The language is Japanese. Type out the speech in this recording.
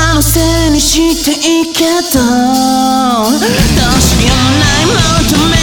他のせいにしていいけどどうしようもない求め